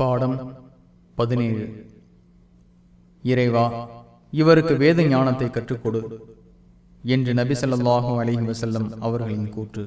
பாடம் பதினேழு. இறைவா இவருக்கு வேத ஞானத்தை கற்றுக் கொடு என்று நபி ஸல்லல்லாஹு அலைஹி வஸல்லம் அவர்களின் கூற்று.